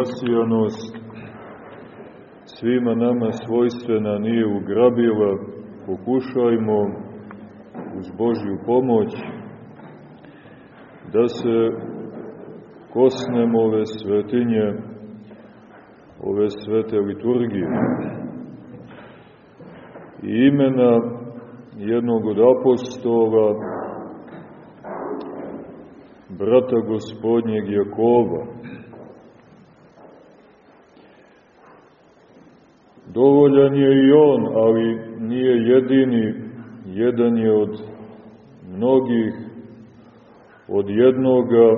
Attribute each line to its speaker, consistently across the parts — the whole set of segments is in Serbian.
Speaker 1: rasijanost svima nama svojstvena nije ugrabila, pokušajmo uz Božju pomoć da se kosnemo ove svetinje, ove svete liturgije. I imena jednog od apostola, brata gospodnjeg Jakova. Dovoljan je i on, ali nije jedini, jedan je od mnogih, od jednoga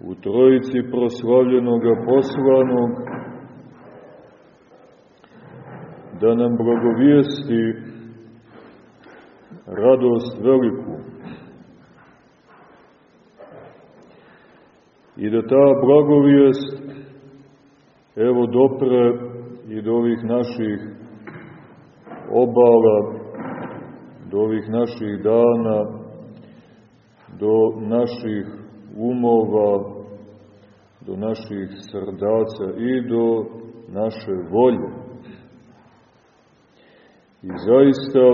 Speaker 1: u trojici proslavljenoga poslanog, da nam blagovijesti radost veliku. I da ta blagovijest evo dopre i do ovih naših obala, do ovih naših dana, do naših umova, do naših srdaca i do naše volje. I zaista,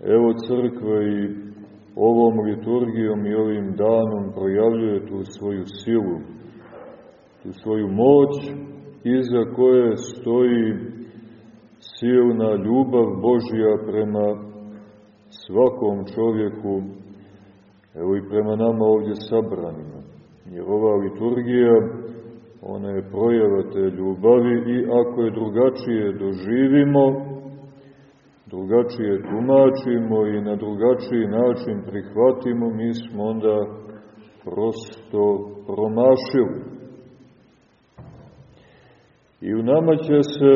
Speaker 1: evo crkva i ovom liturgijom i ovim danom projavljuje tu svoju silu, tu svoju moć iza koje stoji silna ljubav Božja prema svakom čovjeku, evo i prema nama ovdje sabranima. Jer ova liturgija, ona je projava te ljubavi i ako je drugačije doživimo, drugačije tumačimo i na drugačiji način prihvatimo, mi smo onda prosto promašili. I u nama će se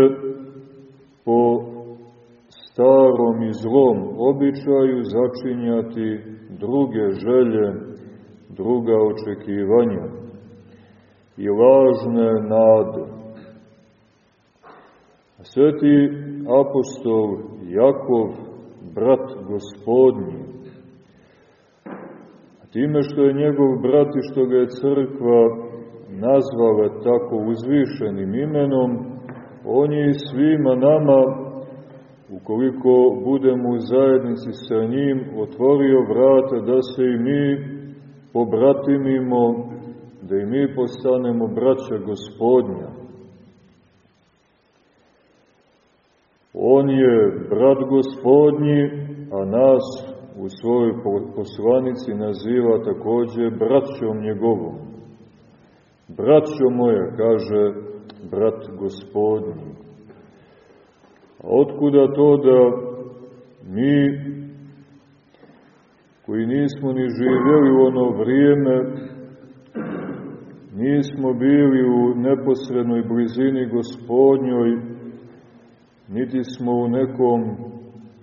Speaker 1: po starom i zlom običaju začinjati druge želje, druga očekivanja i lažne nade. Sveti apostol Jakov, brat gospodnji, time što je njegov brat i što ga je crkva nazvala tako uzvišenim imenom, on je svima nama, ukoliko budemo u zajednici sa njim, otvorio vrata da se i mi pobratimimo, da i mi postanemo braća gospodnja. On je brat gospodnji, a nas u svojoj poslanici naziva takođe braćom njegovom. Braćo moja, kaže brat gospodnji. A otkuda to da mi koji nismo ni živjeli u ono vrijeme, nismo bili u neposrednoj blizini gospodnjoj, niti smo u nekom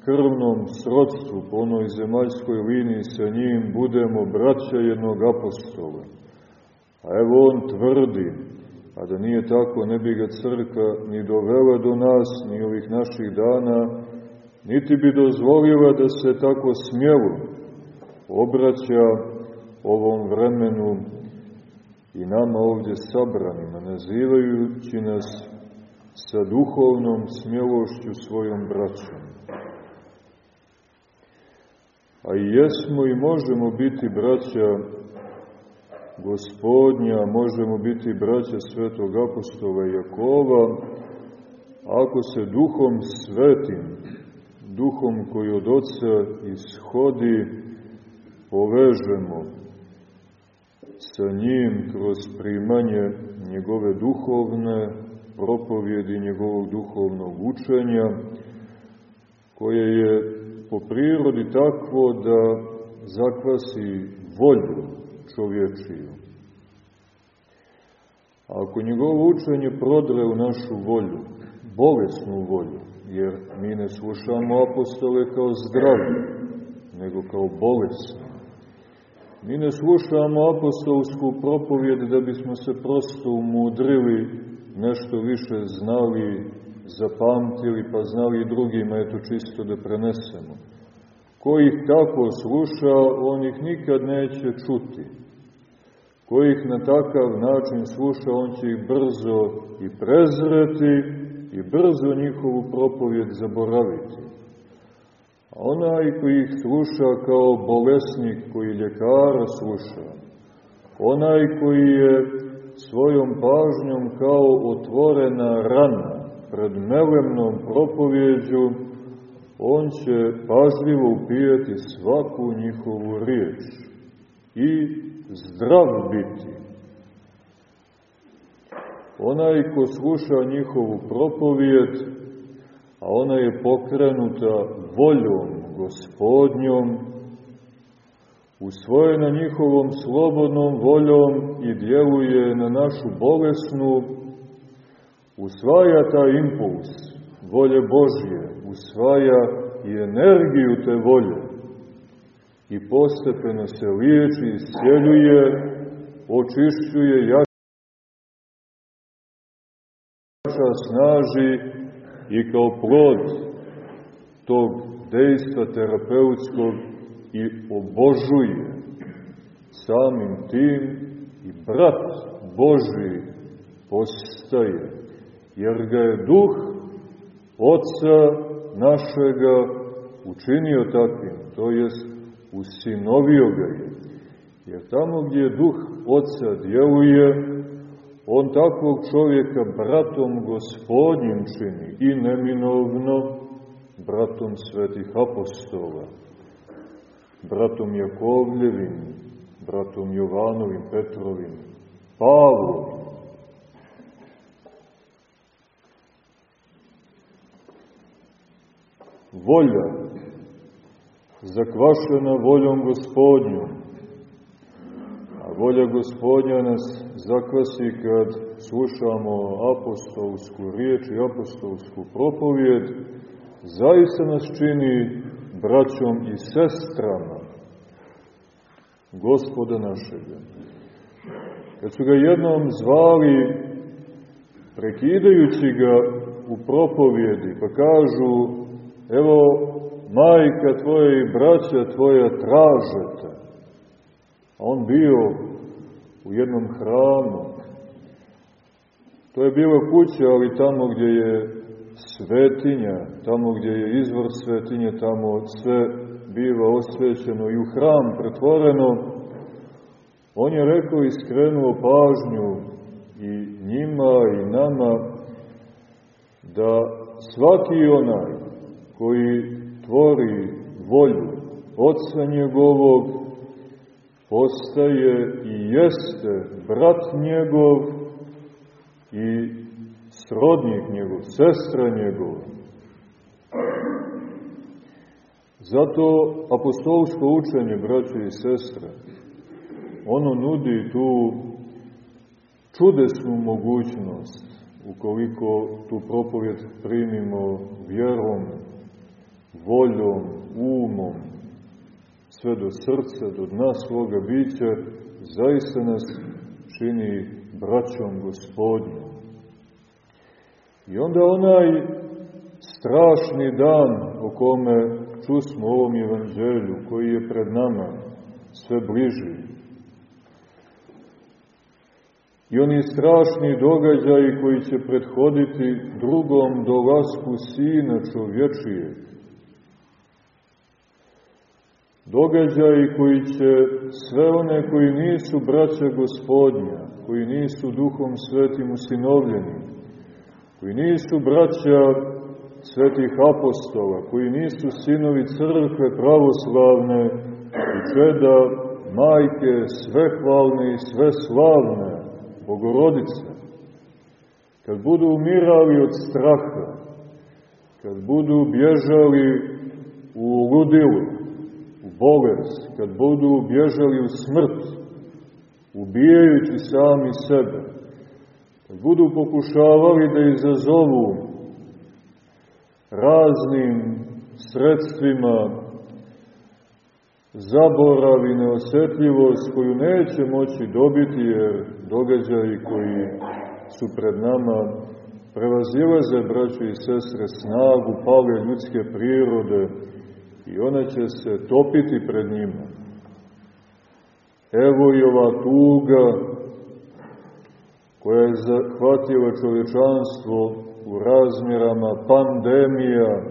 Speaker 1: krvnom srodstvu po onoj zemaljskoj liniji sa njim, budemo braća jednog apostola. A evo on tvrdi, a da nije tako, ne bi ga crkva ni dovela do nas, ni ovih naših dana, niti bi dozvolila da se tako smjelo obraća ovom vremenu i nama ovdje sabranima, nazivajući nas sa duhovnom smjelošću svojom braćom. A i jesmo i možemo biti braća gospodnja, možemo biti braća svetog apostola Jakova, ako se duhom svetim, duhom koji od oca ishodi, povežemo sa njim kroz primanje njegove duhovne propovjedi, njegovog duhovnog učenja, koje je po prirodi takvo da zakvasi volju čovječiju. Ako njegovo učenje prodre u našu volju, bolesnu volju, jer mi ne slušamo apostole kao zdravi, nego kao bolesni, Mi ne slušamo apostolsku propovjed da bismo se prosto umudrili, nešto više znali, zapamtili, pa znali i drugima, eto čisto da prenesemo. Ko ih tako sluša, on ih nikad neće čuti. Ko ih na takav način sluša, on će ih brzo i prezreti i brzo njihovu propovjed zaboraviti. A onaj koji ih sluša kao bolesnik koji ljekara sluša, onaj koji je svojom pažnjom kao otvorena rana pred melemnom propovjeđu, on će pažljivo upijeti svaku njihovu riječ i zdrav biti. Onaj ko sluša njihovu propovijed, a ona je pokrenuta voljom gospodnjom, usvojena njihovom slobodnom voljom i djeluje na našu bolesnu, usvaja taj impuls volje Božje, usvaja i energiju te volje i postepeno se liječi, iscijeljuje, očišćuje, jača snaži i kao plod tog dejstva terapeutskog i obožuje. Samim tim i brat Boži postaje jer ga je duh Otca našega učinio takvim, to jest usinovio ga je. Jer tamo gdje duh Otca djeluje, on takvog čovjeka bratom gospodnjim čini i neminovno bratom svetih apostola, bratom Jakovljevim, bratom Jovanovim, Petrovim, Pavlovim, volja, zakvašena voljom gospodnjom. A volja gospodnja nas zakvasi kad slušamo apostolsku riječ i apostolsku propovjed, zaista nas čini braćom i sestrama gospoda našega. Kad su ga jednom zvali, prekidajući ga u propovjedi, pa kažu, evo, majka tvoja i braća tvoja traže te. A on bio u jednom hramu. To je bila kuća, ali tamo gdje je svetinja, tamo gdje je izvor svetinje, tamo sve biva osvećeno i u hram pretvoreno, on je rekao i skrenuo pažnju i njima i nama da svaki onaj koji tvori volju Otca njegovog, postaje i jeste brat njegov i srodnik njegov, sestra njegova. Zato apostolsko učenje, braće i sestre, ono nudi tu čudesnu mogućnost, ukoliko tu propovjed primimo vjerom, voljom, umom, sve do srca, do dna svoga bića, zaista nas čini braćom gospodnjom. I onda onaj strašni dan o kome čusmo u ovom evanđelju, koji je pred nama sve bliži, i oni strašni događaji koji će prethoditi drugom dolasku Sina čovječijeg, događaji koji će sve one koji nisu braća gospodnja, koji nisu duhom svetim usinovljeni, koji nisu braća svetih apostola, koji nisu sinovi crkve pravoslavne i čeda majke svehvalne i sve slavne, bogorodice, kad budu umirali od straha, kad budu bježali u ludilu, bolest, kad budu bježali u smrt, ubijajući sami sebe, kad budu pokušavali da izazovu raznim sredstvima zaborav i neosjetljivost koju neće moći dobiti jer događaji koji su pred nama prevazilaze, braćo i sestre, snagu pale ljudske prirode, i ona će se topiti pred njima. Evo i ova tuga koja je zahvatila čovječanstvo u razmjerama pandemija,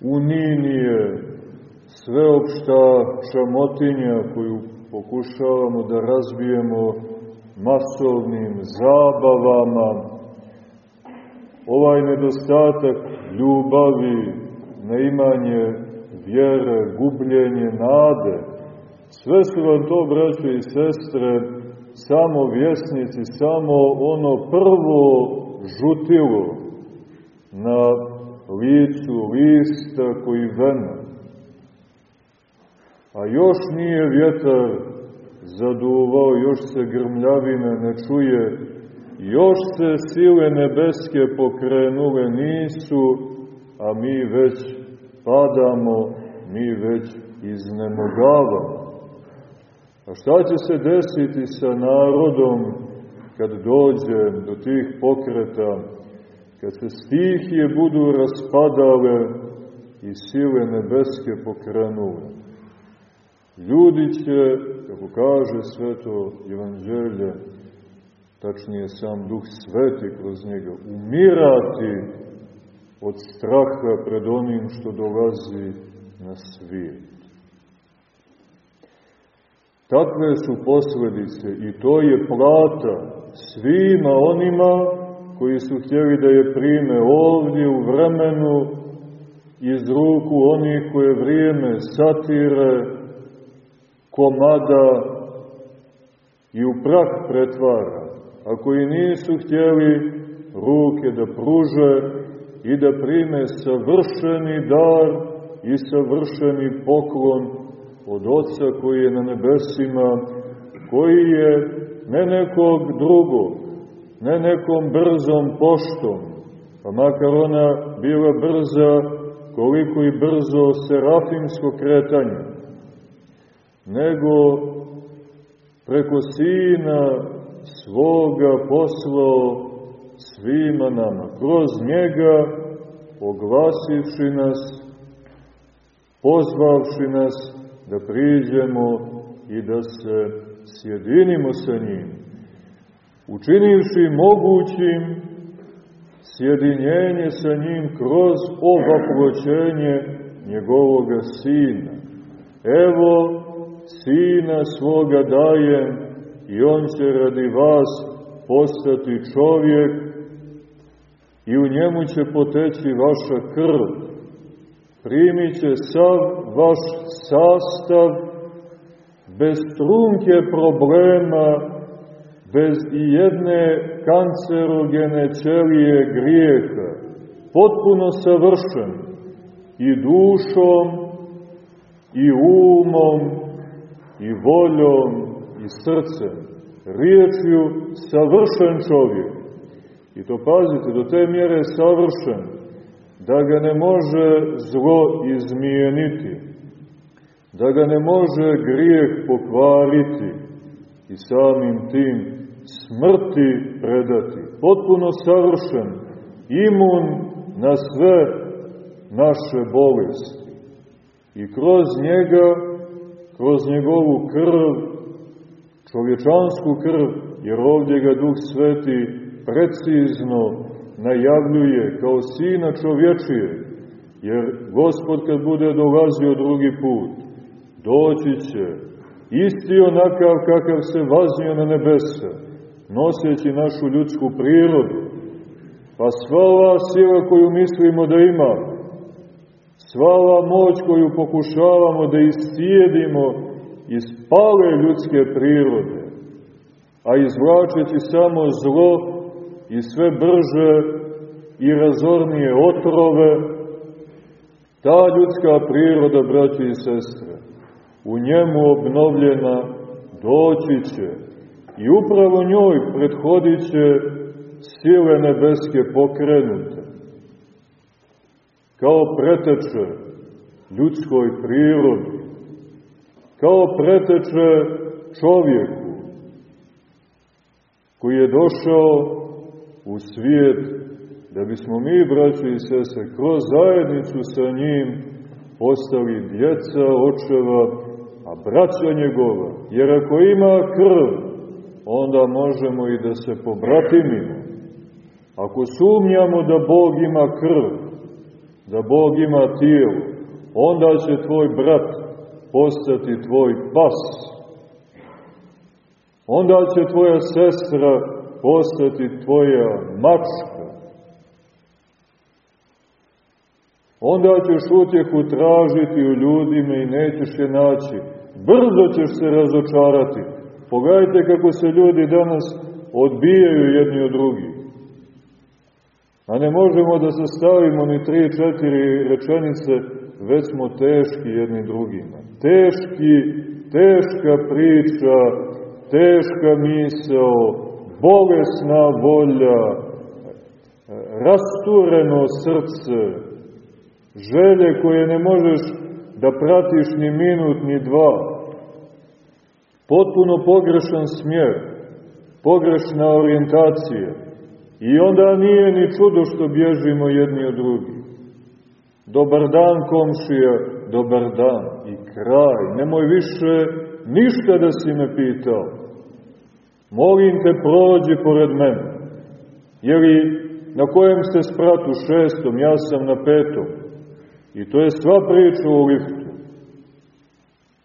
Speaker 1: uninije, sveopšta čamotinja koju pokušavamo da razbijemo masovnim zabavama, ovaj nedostatak ljubavi, neimanje vjere, gubljenje nade, sve su vam to, braće i sestre, samo vjesnici, samo ono prvo žutilo na licu lista koji vena. A još nije vjetar zaduvao, još se grmljavina ne čuje, još se sile nebeske pokrenule nisu, a mi već padamo, mi već iznemogavamo. A šta će se desiti sa narodom kad dođe do tih pokreta, kad se stihije budu raspadale i sile nebeske pokrenule? Ljudi će, kako kaže sveto evanđelje, tačnije sam duh sveti kroz njega, umirati od straha pred onim što dolazi na svijet. Takve su posledice i to je plata svima onima koji su htjeli da je prime ovdje u vremenu iz ruku onih koje vrijeme satire, komada i u prah pretvara, a koji nisu htjeli ruke da pruže i da prime savršeni dar i savršeni poklon od Otca koji je na nebesima, koji je ne nekog drugog, ne nekom brzom poštom, pa makar ona bila brza koliko i brzo serafimsko kretanje, nego preko Sina svoga poslao svima nama, kroz njega oglasivši nas, pozvavši nas da priđemo i da se sjedinimo sa njim, učinivši mogućim sjedinjenje sa njim kroz ovaploćenje njegovoga Sina. Evo, Sina svoga dajem i On će radi vas postati čovjek i u njemu će poteći vaša krv. Primit će sav vaš sastav. Bez trunke problema, bez i jedne kancerogene ćelije grijeha, potpuno savršen i dušom, i umom, i voljom, i srcem, riječju savršen čovjek. I to pazite, do te mjere savršen, da ga ne može zlo izmijeniti, da ga ne može grijeh pokvariti i samim tim smrti predati. Potpuno savršen, imun na sve naše bolesti. I kroz njega, kroz njegovu krv, čovječansku krv, jer ovdje ga Duh Sveti precizno najavljuje kao sina čovječije, jer Gospod kad bude dolazio drugi put, doći će isti onakav kakav se vaznio na nebesa, noseći našu ljudsku prirodu, pa sva ova sila koju mislimo da ima, sva ova moć koju pokušavamo da iscijedimo iz pale ljudske prirode, a izvlačeći samo zlo i sve brže i razornije otrove, ta ljudska priroda, braći i sestre, u njemu obnovljena doći će i upravo njoj prethodit će sile nebeske pokrenute, kao preteče ljudskoj prirodi, kao preteče čovjeku koji je došao u svijet, da bismo mi, braći i sese, kroz zajednicu sa njim postali djeca očeva, a braća njegova, jer ako ima krv, onda možemo i da se pobratimimo. Ako sumnjamo da Bog ima krv, da Bog ima tijelo, onda će tvoj brat postati tvoj pas. Onda će tvoja sestra postati tvoja mačka. Onda ćeš utjehu tražiti u ljudima i nećeš je naći. Brzo ćeš se razočarati. Pogledajte kako se ljudi danas odbijaju jedni od drugih. A ne možemo da sastavimo ni tri, četiri rečenice, već smo teški jedni drugima. Teški, teška priča, teška misao, bolesna volja, rastureno srce, želje koje ne možeš da pratiš ni minut ni dva, potpuno pogrešan smjer, pogrešna orijentacija i onda nije ni čudo što bježimo jedni od drugih. Dobar dan komšija, dobar dan i kraj, nemoj više ništa da si me pitao. Molim te prođi pored mene, jer i na kojem ste spratu šestom, ja sam na petom. I to je sva priča u liftu.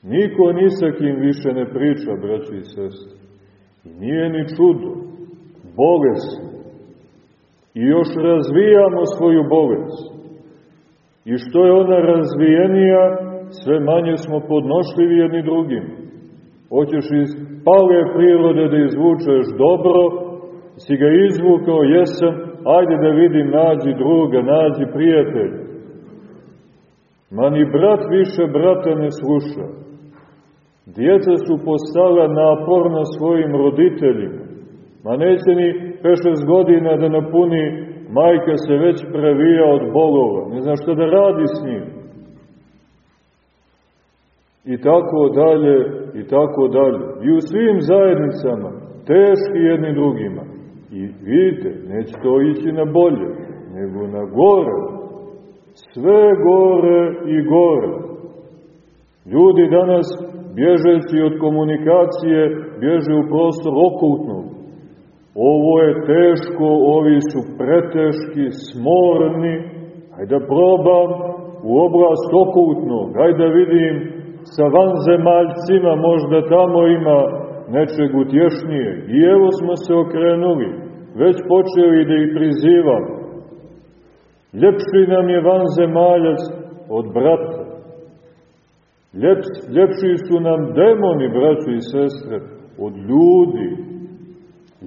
Speaker 1: Niko ni sa kim više ne priča, braći i sestri. I nije ni čudo. Bolesno. I još razvijamo svoju bolest. I što je ona razvijenija, sve manje smo podnošljivi jedni drugim. Hoćeš iz pale prirode da izvučeš dobro, si ga izvukao, jesam, ajde da vidim, nađi druga, nađi prijatelja. Ma ni brat više brata ne sluša. Djeca su postala naporna svojim roditeljima. Ma neće ni 5-6 godina da napuni, majka se već previja od bolova. Ne zna šta da radi s njim. I tako dalje, i tako dalje. I u svim zajednicama, teški jedni drugima. I vidite, neće to ići na bolje, nego na gore. Sve gore i gore. Ljudi danas bježeći od komunikacije, bježe u prostor okultnog. Ovo je teško, ovi su preteški, smorni, hajde da probam u oblast okultnog, hajde da vidim sa vanzemaljcima, možda tamo ima nečeg utješnije. I evo smo se okrenuli, već počeli da ih prizivamo. Ljepši nam je vanzemaljac od brata. Ljep, ljepši su nam demoni, braćo i sestre, od ljudi.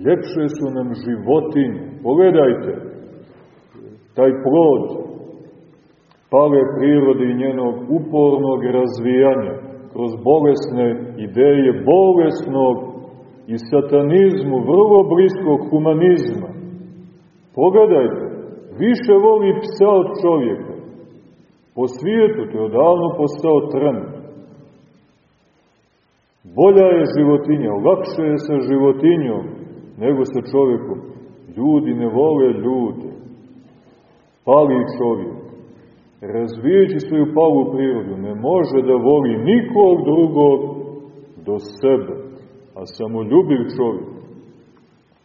Speaker 1: Ljepše su nam životinje. Pogledajte, taj plod pale prirode i njenog upornog razvijanja kroz bolesne ideje bolesnog i satanizmu, vrlo bliskog humanizma. Pogledajte, više voli psa od čovjeka. Po svijetu to je odavno postao trend. Bolja je životinja, lakše je sa životinjom nego sa čovjekom. Ljudi ne vole ljude. Pali čovjek. Razvijeći svoju palu prirodu ne može da voli nikog drugog do sebe. A samoljubiv čovjek,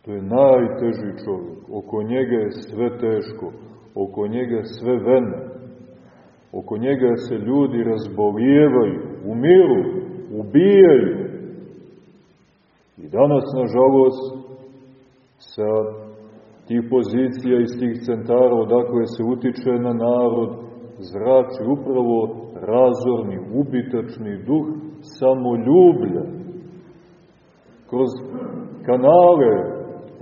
Speaker 1: to je najteži čovjek. Oko njega je sve teško, oko njega je sve vene. Oko njega se ljudi razbolijevaju, umiru, ubijaju. I danas, nažalost, sa tih pozicija iz tih centara odakle se utiče na narod, zrači upravo razorni, ubitačni duh samoljublja. Kroz kanale,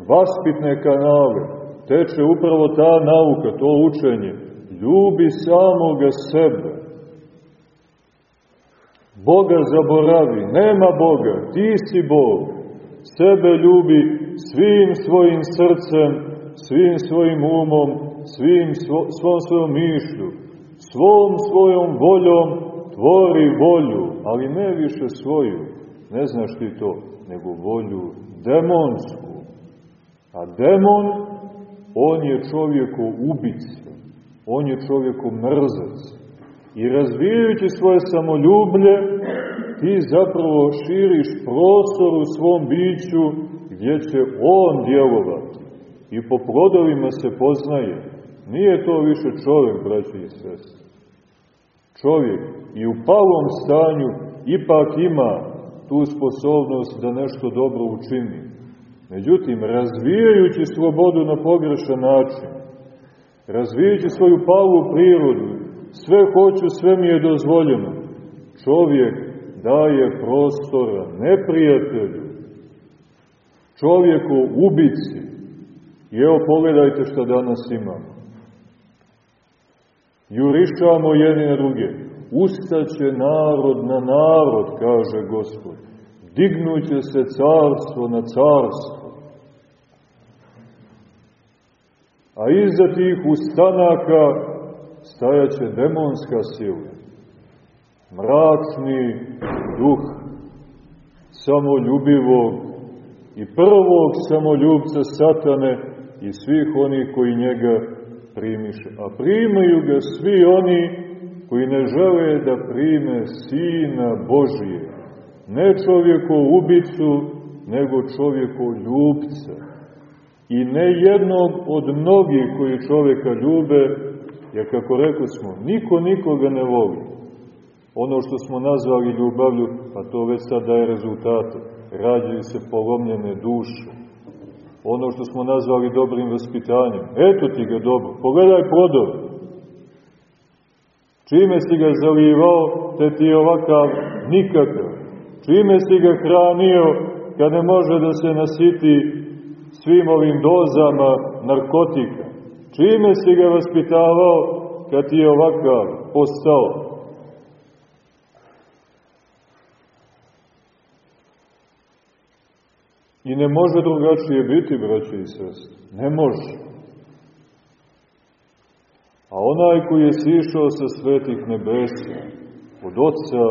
Speaker 1: vaspitne kanale, teče upravo ta nauka, to učenje. Ljubi samoga sebe. Boga zaboravi, nema Boga, ti si Bog. Sebe ljubi svim svojim srcem, svim svojim umom, svim svo, svom svojom mišlju, svom svojom voljom tvori volju, ali ne više svoju, ne znaš ti to, nego volju demonsku. A demon, on je čovjeku ubica, on je čovjeku mrzac. I razvijajući svoje samoljublje, ti zapravo širiš prostor u svom biću gdje će On djelovati. I po plodovima se poznaje. Nije to više čovjek, braći i sestri. Čovjek i u palom stanju ipak ima tu sposobnost da nešto dobro učini. Međutim, razvijajući slobodu na pogrešan način, razvijajući svoju palu prirodu, sve hoću, sve mi je dozvoljeno, čovjek daje prostora neprijatelju, čovjeku ubici. I evo pogledajte što danas imamo. Jurišamo jedni na druge. Ustaće narod na narod, kaže Gospod. Dignuće se carstvo na carstvo. A iza tih ustanaka stajaće demonska sila. Mračni duh samoljubivog i prvog samoljubca satane i svih onih koji njega primiše. A primaju ga svi oni koji ne žele da prime Sina Božije. Ne čovjeko ubicu, nego čovjeko ljubca. I ne jednog od mnogih koji čovjeka ljube, jer kako rekli smo, niko nikoga ne voli. Ono što smo nazvali ljubavlju, pa to već sad daje rezultate. Rađaju se polomljene duše. Ono što smo nazvali dobrim vaspitanjem. Eto ti ga dobro. Pogledaj plodov. Čime si ga zalivao, te ti je ovakav nikakav. Čime si ga hranio, kad ne može da se nasiti svim ovim dozama narkotika. Čime si ga vaspitavao, kad ti je ovakav postao. I ne može drugačije biti, braće i sestre. Ne može. A onaj koji je sišao sa svetih nebesa, od oca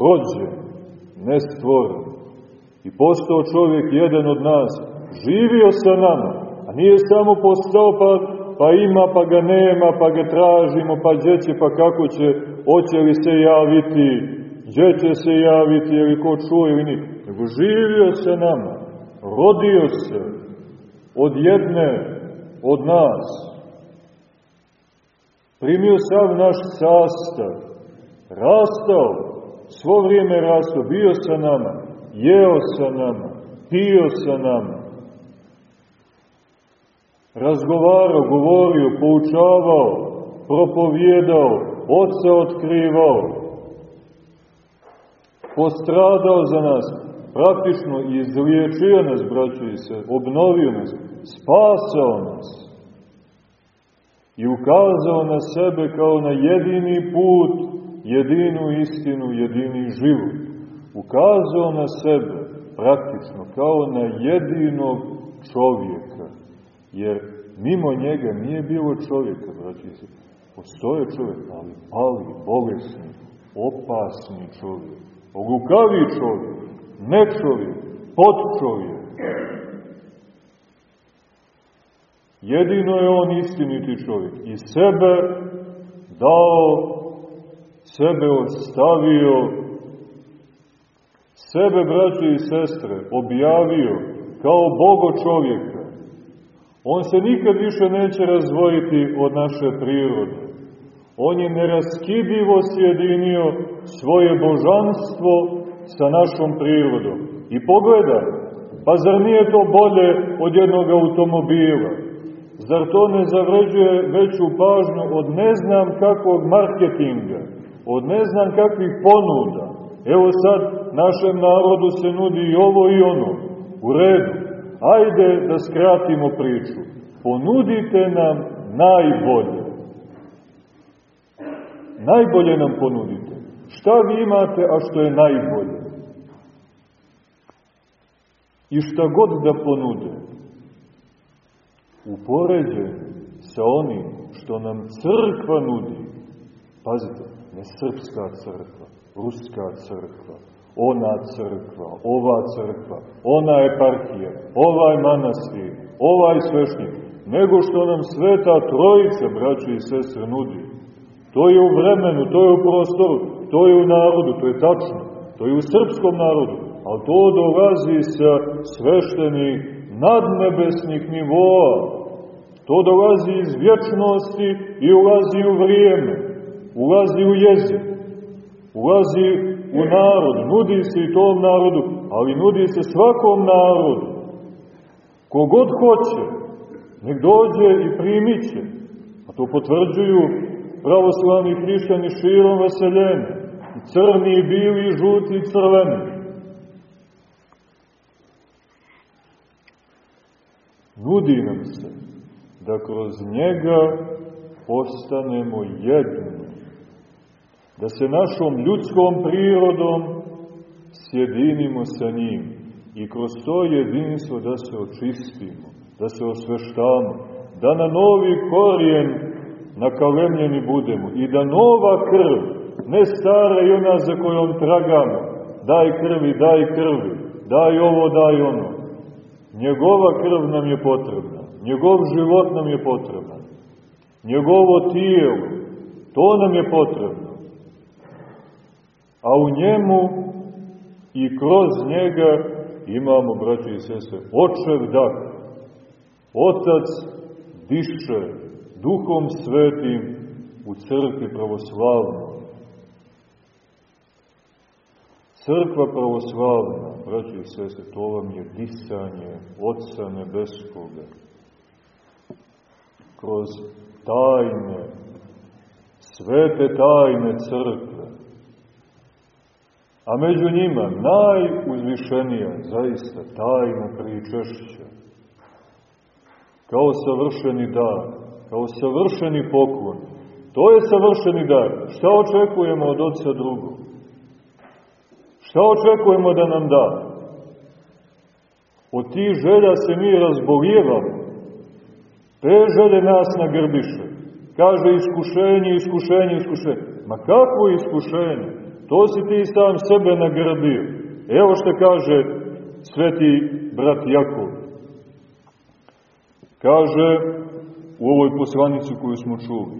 Speaker 1: rođen, nestvoren, i postao čovjek jedan od nas, živio sa nama, a nije samo postao pa, pa ima, pa ga nema, pa ga tražimo, pa gdje će, pa kako će, hoće li se javiti, gdje će se javiti, ili ko čuje ili nije, nego živio sa nama, rodio se od jedne, od nas, primio sav naš sastav, rastao, svo vrijeme rastao, bio sa nama, jeo sa nama, pio sa nama, razgovarao, govorio, poučavao, propovjedao, oca otkrivao, postradao za nas, praktično izliječio nas, braćo i se, obnovio nas, spasao nas i ukazao na sebe kao na jedini put, jedinu istinu, jedini život. Ukazao na sebe praktično kao na jedinog čovjeka, jer mimo njega nije bilo čovjeka, braći se. Postoje čovjek, ali pali, bolesni, opasni čovjek, oglukavi čovjek, ne čovjek, pod čovjek. Jedino je on istiniti čovjek. I sebe dao, sebe ostavio, sebe, braće i sestre, objavio kao Bogo čovjeka. On se nikad više neće razvojiti od naše prirode. On je neraskidivo sjedinio svoje božanstvo sa našom prirodom. I pogledaj, pa zar nije to bolje od jednog automobila? Zar to ne zavređuje veću pažnju od ne znam kakvog marketinga, od ne znam kakvih ponuda? Evo sad našem narodu se nudi i ovo i ono. U redu. Ajde da skratimo priču. Ponudite nam najbolje. Najbolje nam ponudite. Šta vi imate, a što je najbolje? I šta god da ponude, upoređen sa onim što nam crkva nudi, pazite, ne srpska crkva, ruska crkva, ona crkva, ova crkva, ona eparhija, ovaj manastir, ovaj svešnik, nego što nam sveta trojica, braće i sestre, nudi. To je u vremenu, to je u prostoru, to je u narodu, to je tačno. To je u srpskom narodu, ali to dolazi sa sveštenih nadnebesnih nivoa. To dolazi iz vječnosti i ulazi u vrijeme, ulazi u jezik, ulazi u narod, nudi se i tom narodu, ali nudi se svakom narodu. Kogod hoće, nek dođe i primit će. A to potvrđuju pravoslavni hrišćani širom vaseljene. I crni, i bili, i žuti, i crveni. Nudi nam se da kroz njega postanemo jedni. Da se našom ljudskom prirodom sjedinimo sa njim i kroz to jedinstvo da se očistimo, da se osveštamo, da na novi korijen nakalemljeni budemo i da nova krv, ne stara i ona za kojom tragamo, daj krvi, daj krvi, daj ovo, daj ono. Njegova krv nam je potrebna, njegov život nam je potreban, njegovo tijelo, to nam je potrebno. A u njemu i kroz njega imamo, braći i sestre, očev dak. Otac diše duhom svetim u crkvi pravoslavnoj. Crkva pravoslavna, braći i sestre, to vam je disanje Otca Nebeskoga. Kroz tajne, svete tajne crkve. A među njima najuzvišenija, zaista, tajna pričešća. Kao savršeni dar, kao savršeni poklon. To je savršeni dar. Šta očekujemo od Otca drugog? Šta očekujemo da nam da? Od tih želja se mi razboljevamo. Te želje nas nagrbiše. Kaže iskušenje, iskušenje, iskušenje. Ma kakvo iskušenje? To si ti sam sebe nagrbio. Evo što kaže sveti brat Jakov. Kaže u ovoj poslanici koju smo čuli.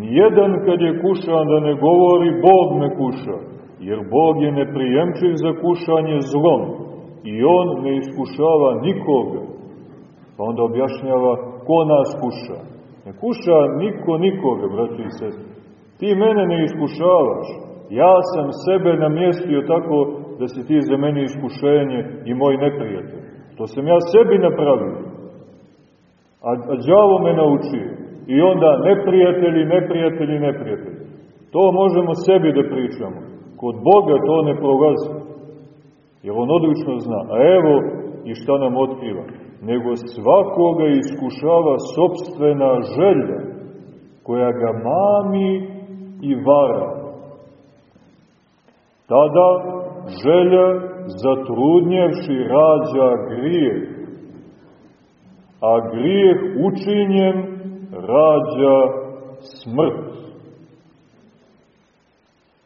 Speaker 1: Nijedan kad je kušan da ne govori Bog me kuša jer Bog je neprijemčiv za kušanje zlom i On ne iskušava nikoga. Pa onda objašnjava ko nas kuša. Ne kuša niko nikoga, braći sestri. Ti mene ne iskušavaš. Ja sam sebe namjestio tako da si ti za mene iskušenje i moj neprijatelj. To sam ja sebi napravio. A, a džavo me naučio. I onda neprijatelji, neprijatelji, neprijatelji. To možemo sebi da pričamo. Kod Boga to ne prolazi. Jer on odlično zna. A evo i šta nam otkriva. Nego svakoga iskušava sobstvena želja koja ga mami i vara. Tada želja zatrudnjevši rađa grijeh, a grijeh učinjen rađa smrt.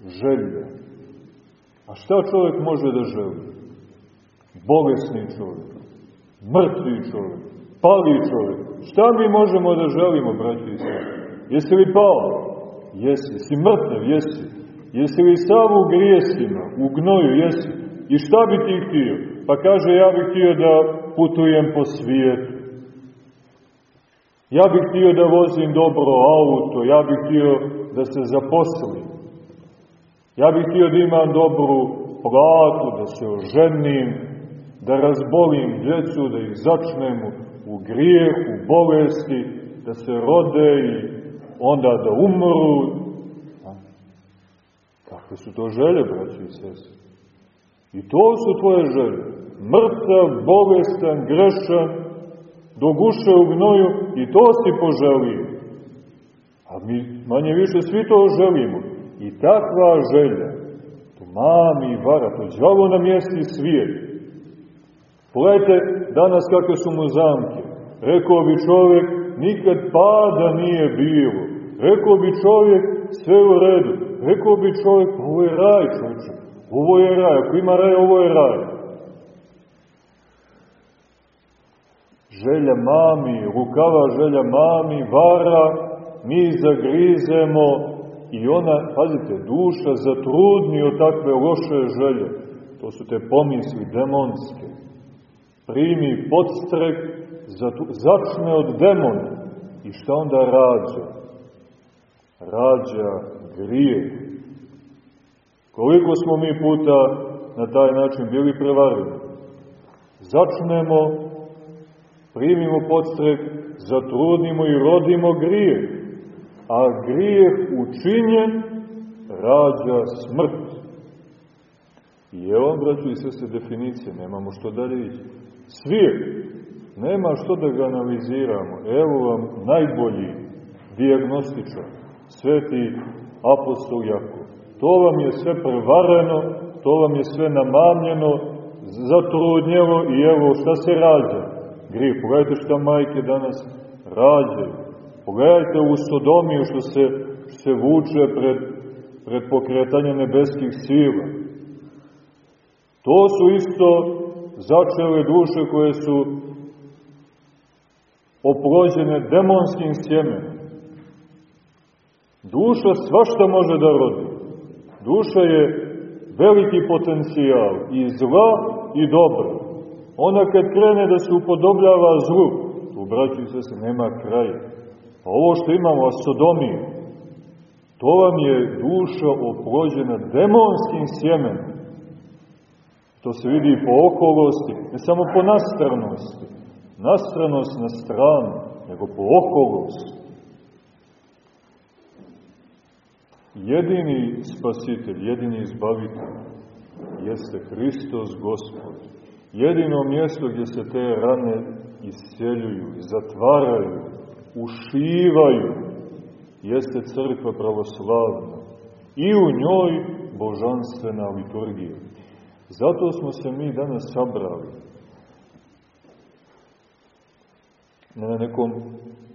Speaker 1: Želja. A šta čovjek može da želi? Bolesni čovjek, mrtvi čovjek, pali čovjek. Šta mi možemo da želimo, braći i sve? Jesi li pao? Jesi. Jesi mrtav? Jesi. Jesi li sav u grijesima, u gnoju? Jesi. I šta bi ti htio? Pa kaže, ja bih htio da putujem po svijetu. Ja bih htio da vozim dobro auto, ja bih htio da se zaposlim. Ja bih htio da imam dobru platu, da se oženim, da razbolim djecu, da ih začnem u grijeh, u bolesti, da se rode i onda da umru. Kakve su to želje, braći i sestri? I to su tvoje želje. Mrtav, bolestan, grešan, do guše u gnoju i to si poželio. A mi manje više svi to želimo. I takva želja, to mami i vara, to na mjesti svijet. Pogledajte danas kakve su mu zamke. Rekao bi čovjek, nikad pada nije bilo. Rekao bi čovjek, sve u redu. Rekao bi čovjek, ovo je raj čovječe. Ovo je raj, ako ima raj, ovo je raj. Želja mami, rukava želja mami, vara, mi zagrizemo, i ona, pazite, duša zatrudni od takve loše želje. To su te pomisli demonske. Primi podstrek, začne od demona. I šta onda rađa? Rađa grijeh. Koliko smo mi puta na taj način bili prevareni? Začnemo, primimo podstrek, zatrudnimo i rodimo grijeh. A grijeh učinjen rađa smrt. I evo vam, braću i sese, definicije, nemamo što dalje ići. Svijet, nema što da ga analiziramo. Evo vam najbolji diagnostičar, sveti apostol Jakov. To vam je sve prevareno, to vam je sve namamljeno, zatrudnjelo i evo šta se rađa. Grije, pogledajte šta majke danas rađaju. Pogledajte u Sodomiju što se, što se vuče pred, pred pokretanje nebeskih sila. To su isto začele duše koje su oplođene demonskim sjemenom. Duša svašta može da rodi. Duša je veliki potencijal i zla i dobra. Ona kad krene da se upodobljava zlu, tu braću se nema kraja. A ovo što imamo, Sodomiju, to vam je duša oplođena demonskim sjemenom. To se vidi po okolosti, ne samo po nastranosti, nastranost na stranu, nego po okolost. Jedini spasitelj, jedini izbavitelj jeste Hristos Gospod. Jedino mjesto gdje se te rane isceljuju, zatvaraju, ušivaju, jeste crkva pravoslavna. I u njoj božanstvena liturgija. Zato smo se mi danas sabrali na nekom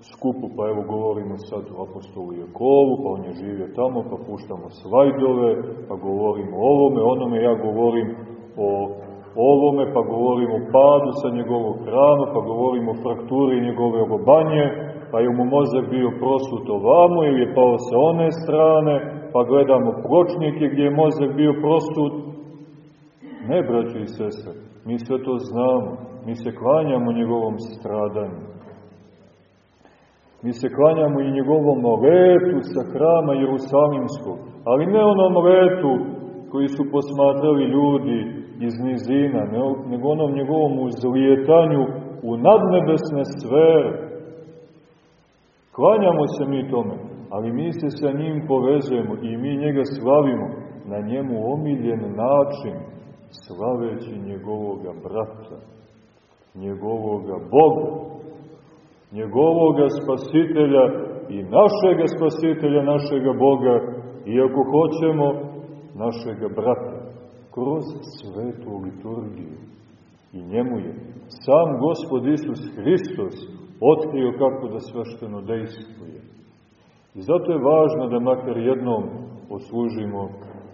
Speaker 1: skupu, pa evo govorimo sad o apostolu Jakovu, pa on je živio tamo, pa puštamo slajdove, pa govorimo o ovome, onome, ja govorim o ovome, pa govorimo o padu sa njegovog hrama, pa govorimo o frakturi njegove obanje, pa je mu mozak bio prosut ovamo ili je pao sa one strane, pa gledamo pločnike gdje je mozak bio prosut. Ne, braći i sestre, mi sve to znamo, mi se klanjamo njegovom stradanju. Mi se klanjamo i njegovom letu sa hrama Jerusalimskog, ali ne onom letu koji su posmatrali ljudi iz nizina, nego onom njegovom uzlijetanju u nadnebesne sfere. Klanjamo se mi tome, ali mi se sa njim povezujemo i mi njega slavimo na njemu omiljen način, slaveći njegovoga brata, njegovoga Boga, njegovoga spasitelja i našega spasitelja, našega Boga, i ako hoćemo, našega brata, kroz svetu liturgiju. I njemu je sam Gospod Isus Hristos otkrio kako da svešteno dejstvuje. I zato je važno da makar jednom oslužimo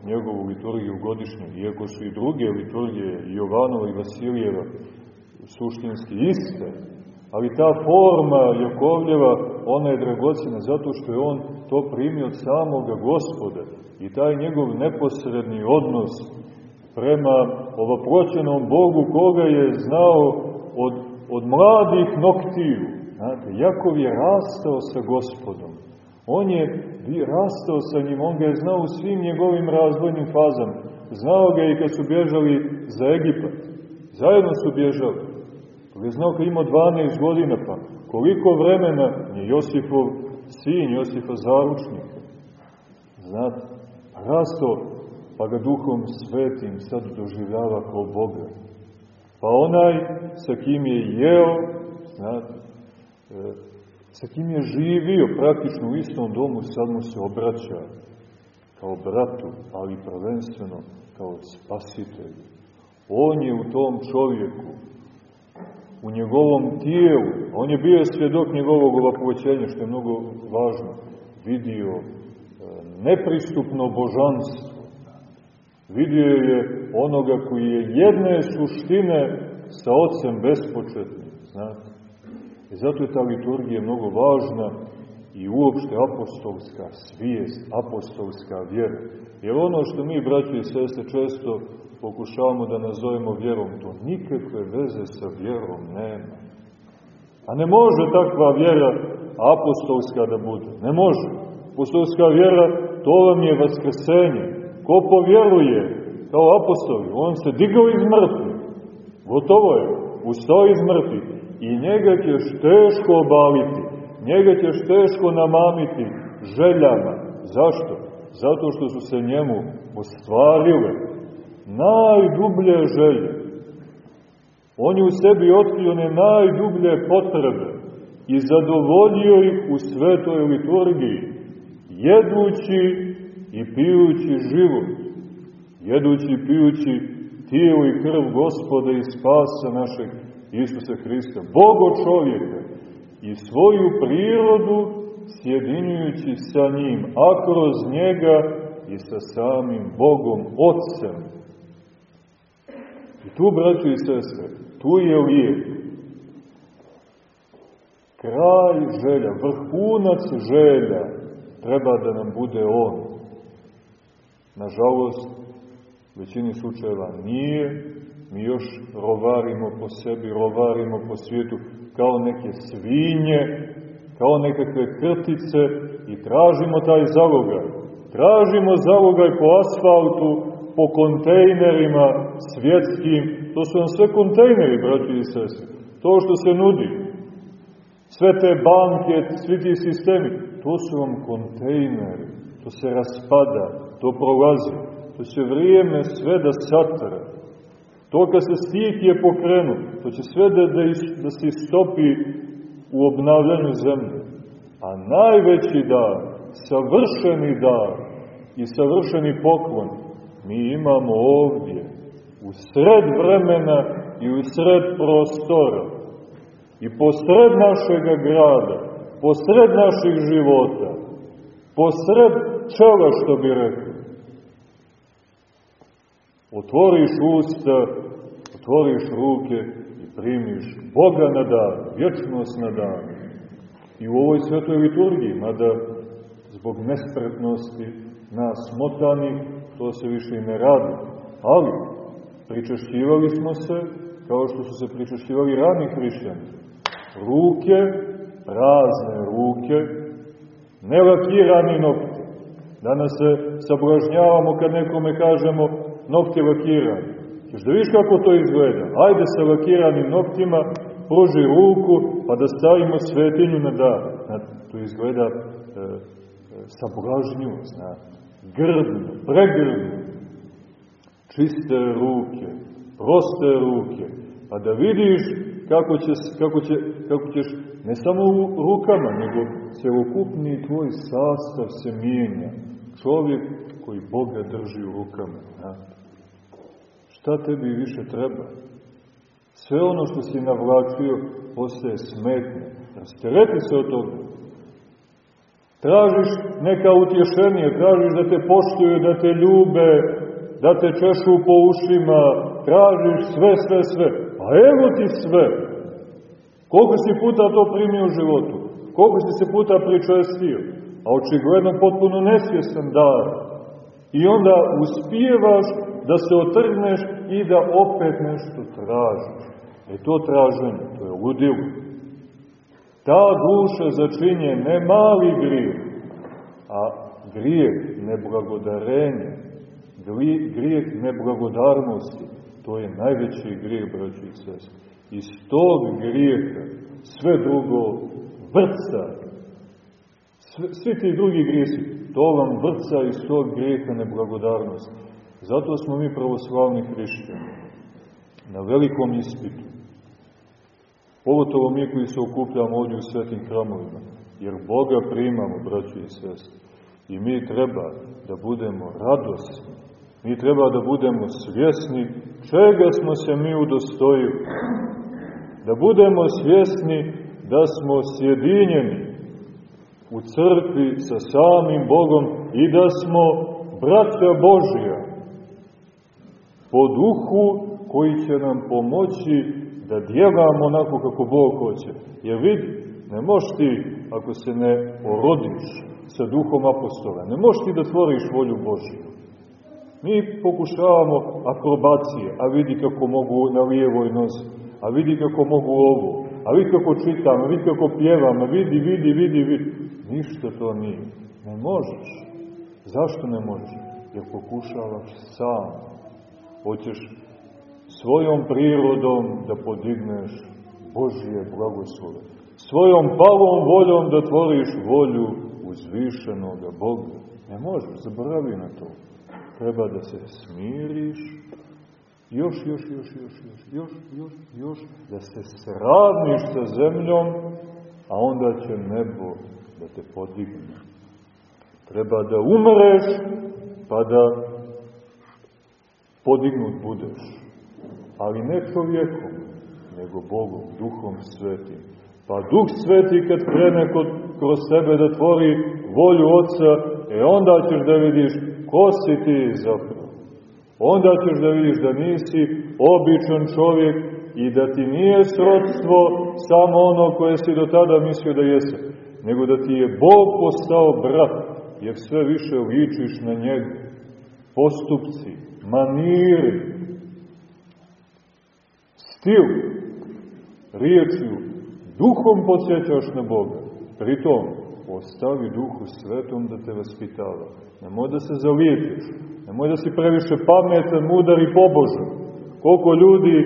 Speaker 1: njegovu liturgiju godišnju, iako su i druge liturgije, Jovanova i Vasilijeva, suštinski iste, Ali ta forma Jakovljeva, ona je dragocina zato što je on to primio od samoga gospoda i taj njegov neposredni odnos prema ovoproćenom Bogu koga je znao od, od mladih noktiju. Znate, Jakov je rastao sa gospodom. On je rastao sa njim, on ga je znao u svim njegovim razvojnim fazama. Znao ga i kad su bježali za Egipat. Zajedno su bježali. Ali je znao kad imao 12 godina, pa koliko vremena je Josifov sin, Josifa zaručnika. Znate, rasto, pa ga duhom svetim sad doživljava kao Boga. Pa onaj sa kim je jeo, znate, sa kim je živio praktično u istom domu, sad mu se obraća kao bratu, ali prvenstveno kao spasitelju. On je u tom čovjeku u njegovom tijelu. On je bio svjedok njegovog ovapovećenja, što je mnogo važno. Vidio e, nepristupno božanstvo. Vidio je onoga koji je jedne suštine sa ocem bespočetnim. Znate? I zato je ta liturgija mnogo važna i uopšte apostolska svijest, apostolska vjera. Jer ono što mi, braći i sestre, često pokušavamo da nazovemo vjerom, to nikakve veze sa vjerom nema. A ne može takva vjera apostolska da bude. Ne može. Apostolska vjera, to vam je vaskrsenje. Ko povjeruje kao apostoli, on se digao iz mrtvi. Gotovo je. Ustao iz mrtvi. I njega ćeš teško obaviti. Njega ćeš teško namamiti željama. Zašto? Zato što su se njemu ostvarile najdublje želje. On je u sebi otkrio ne najdublje potrebe i zadovoljio ih u svetoj liturgiji, jedući i pijući život, jedući i pijući tijelo i krv gospoda i spasa našeg Isusa Hrista, Bogo čovjeka, i svoju prirodu sjedinjujući sa njim, a kroz njega i sa samim Bogom Otcem. I tu, braći i sestre, tu je lijek. Kraj želja, vrhunac želja treba da nam bude On. Nažalost, u većini slučajeva nije, mi još rovarimo po sebi, rovarimo po svijetu kao neke svinje, kao nekakve krtice i tražimo taj zalogaj. Tražimo zalogaj po asfaltu, po kontejnerima svjetskim. To su vam sve kontejneri, braći i sese. To što se nudi. Sve te banke, svi ti sistemi, to su vam kontejneri. To se raspada, to prolazi. To će vrijeme sve da satra. To kad se stih je pokrenu, to će sve da, da, da se istopi u obnavljanju zemlje. A najveći dar, savršeni dar i savršeni poklon mi imamo ovdje, u sred vremena i u sred prostora. I posred našega grada, posred naših života, posred čela, što bi rekli. Otvoriš usta, otvoriš ruke i primiš Boga na dan, vječnost na dan. I u ovoj svetoj liturgiji, mada zbog nespretnosti nas motani, to se više i ne radi. Ali, pričešćivali smo se, kao što su se pričešćivali rani hrišćani. Ruke, prazne ruke, nelakirani nokti. Danas se sablažnjavamo kad nekome kažemo nokti lakirani. Češ da viš kako to izgleda. Ajde sa lakiranim noktima, pruži ruku, pa da stavimo svetinju na. Znate, to izgleda e, e, sablažnju, znate. Grdno, pregrdno. Čiste ruke, proste ruke, pa da vidiš kako, će, kako, će, kako ćeš, ne samo u rukama, nego celokupni tvoj sastav se mijenja. Čovjek koji Boga drži u rukama. Znate. Šta tebi više treba? Sve ono što si navlačio postaje smetno. Rastereti se od toga. Tražiš neka utješenija, tražiš da te poštuju, da te ljube, da te češu po ušima, tražiš sve, sve, sve. A evo ti sve. Koliko si puta to primio u životu? Koliko si se puta pričestio? A očigledno potpuno nesvjestan dar. I onda uspijevaš da se otrgneš i da opet nešto tražiš. E to traženje, to je ludilo. Ta duša začinje ne mali grijeh, a grijeh neblagodarenja, grijeh neblagodarnosti, to je najveći grijeh, braći i sest. Iz tog grijeha sve drugo vrca, sve, svi ti drugi grijesi, to vam vrca iz tog grijeha neblagodarnosti. Zato smo mi pravoslavni hrišćani na velikom ispitu. Pogotovo mi koji se okupljamo ovdje u svetim hramovima, jer Boga primamo, braći i sestri. I mi treba da budemo radosni, mi treba da budemo svjesni čega smo se mi udostojili. Da budemo svjesni da smo sjedinjeni u crkvi sa samim Bogom i da smo braća Božija po duhu koji će nam pomoći da djelamo onako kako Bog hoće. Jer vidi, ne možeš ti ako se ne porodiš sa duhom apostola. Ne možeš ti da tvoriš volju Božiju. Mi pokušavamo akrobacije, a vidi kako mogu na lijevoj nozi, a vidi kako mogu ovo, a vidi kako čitam, a vidi kako pjevam, a vidi, vidi, vidi, vidi. Ništa to nije. Ne možeš. Zašto ne možeš? Jer pokušavaš sam. Hoćeš svojom prirodom da podigneš Božije blagoslove. Svojom palom voljom da tvoriš volju uzvišenog Boga. Ne možeš, zaboravi na to. Treba da se smiriš, još, još, još, još, još, još, još, još, da se sravniš sa zemljom, a onda će nebo da te podigne. Treba da umreš, pa da podignut budeš. Ali ne čovjekom, nego Bogom, Duhom Svetim. Pa Duh Sveti kad krene kod, kroz sebe da tvori volju Otca, e onda ćeš da vidiš ko si ti zapravo. Onda ćeš da vidiš da nisi običan čovjek i da ti nije srodstvo samo ono koje si do tada mislio da jesi, nego da ti je Bog postao brat, jer sve više ličiš na njega. Postupci, maniri, stil, riječju, duhom podsjećaš na Boga. Pritom, ostavi duhu svetom da te vaspitava. Nemoj da se zalijepiš, nemoj da si previše pametan, mudar i pobožan. Koliko ljudi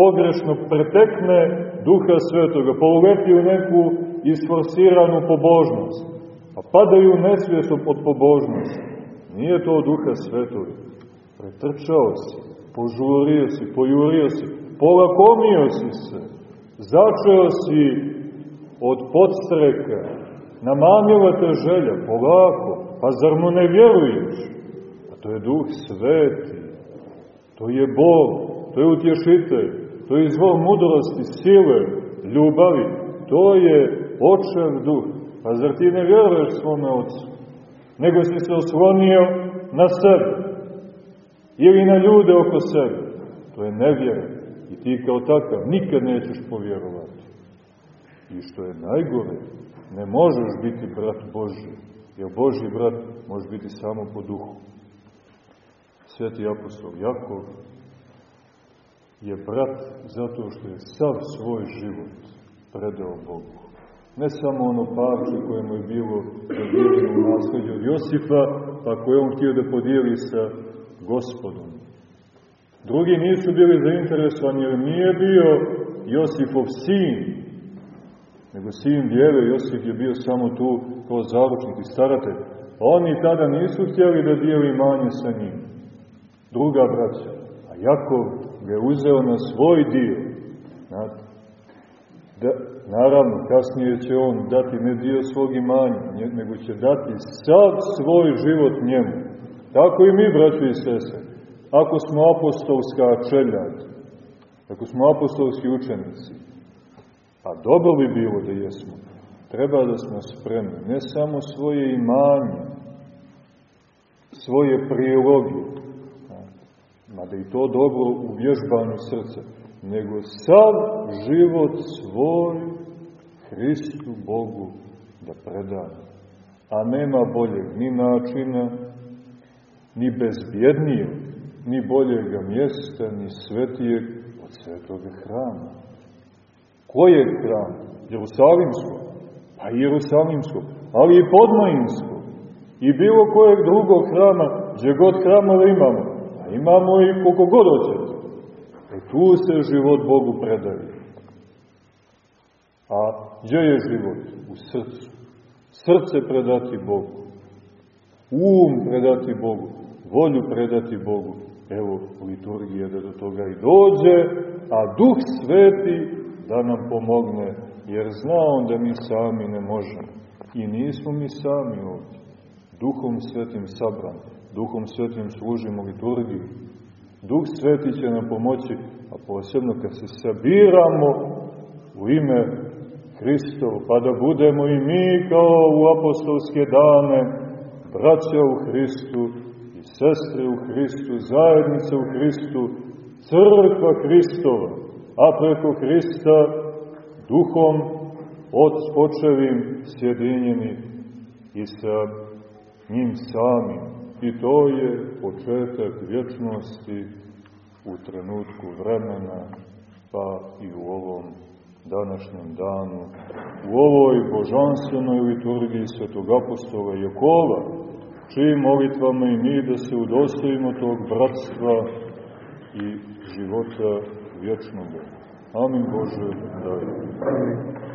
Speaker 1: pogrešno pretekne duha svetoga, poluleti u neku isforsiranu pobožnost, pa padaju nesvijest od pobožnosti. Nije to duha svetoga. Pretrčao si, požurio si, pojurio si, polakomio si se, začeo si od podstreka, namamila te želja, polako, pa zar mu ne vjeruješ? A to je duh sveti, to je Bog, to je utješitelj, to je izvor mudrosti, sile, ljubavi, to je očev duh. Pa zar ti ne vjeruješ svome ocu? Nego si se oslonio na sebe ili na ljude oko sebe. To je nevjera. I ti kao takav nikad nećeš povjerovati. I što je najgore, ne možeš biti brat Boži, jer Boži brat može biti samo po duhu. Sveti apostol Jakov je brat zato što je sav svoj život predao Bogu. Ne samo ono parče koje mu je bilo dodijeljeno u nasljeđu od Josifa, pa koje on htio da podijeli sa gospodom. Drugi nisu bili zainteresovani jer nije bio Josifov sin, nego sin djeve, Josif je bio samo tu kao zaručnik i staratelj. Oni tada nisu htjeli da dijeli manje sa njim. Druga braća. A Jakov ga je uzeo na svoj dio. Znate? Da, naravno, kasnije će on dati ne dio svog imanja, nego će dati sav svoj život njemu. Tako i mi, braći i sese, ako smo apostolska čeljad, ako smo apostolski učenici, a dobro bi bilo da jesmo, treba da smo spremni, ne samo svoje imanje, svoje priloge, mada i to dobro u vježbanju srca, nego sav život svoj Hristu Bogu da predamo. A nema boljeg ni načina, ni bezbjednijeg, ni boljega mjesta, ni svetijeg od svetoga hrama. Koje hram? Jerusalimsko? Pa i Jerusalimsko, ali i Podmajinsko. I bilo kojeg drugog hrama, gdje god hramove imamo, a imamo i koliko god hoćete. E tu se život Bogu predaje. A gdje je život? U srcu. Srce predati Bogu. Um predati Bogu. Volju predati Bogu. Evo, liturgija da do toga i dođe, a Duh Sveti da nam pomogne, jer zna on da mi sami ne možemo. I nismo mi sami ovdje. Duhom Svetim sabran, Duhom Svetim služimo liturgiju. Duh Sveti će nam pomoći, a posebno kad se sabiramo u ime Hristov, pa da budemo i mi kao u apostolske dane, braća u Hristu sestre u Hristu, zajednice u Hristu, crkva Hristova, a preko Hrista duhom od počevim sjedinjeni i sa njim samim. I to je početak vječnosti u trenutku vremena, pa i u ovom današnjem danu, u ovoj božanstvenoj liturgiji svetog apostola Jakova, čijim molitvama i mi da se udostojimo tog bratstva i života vječnog. Amin Bože, daj.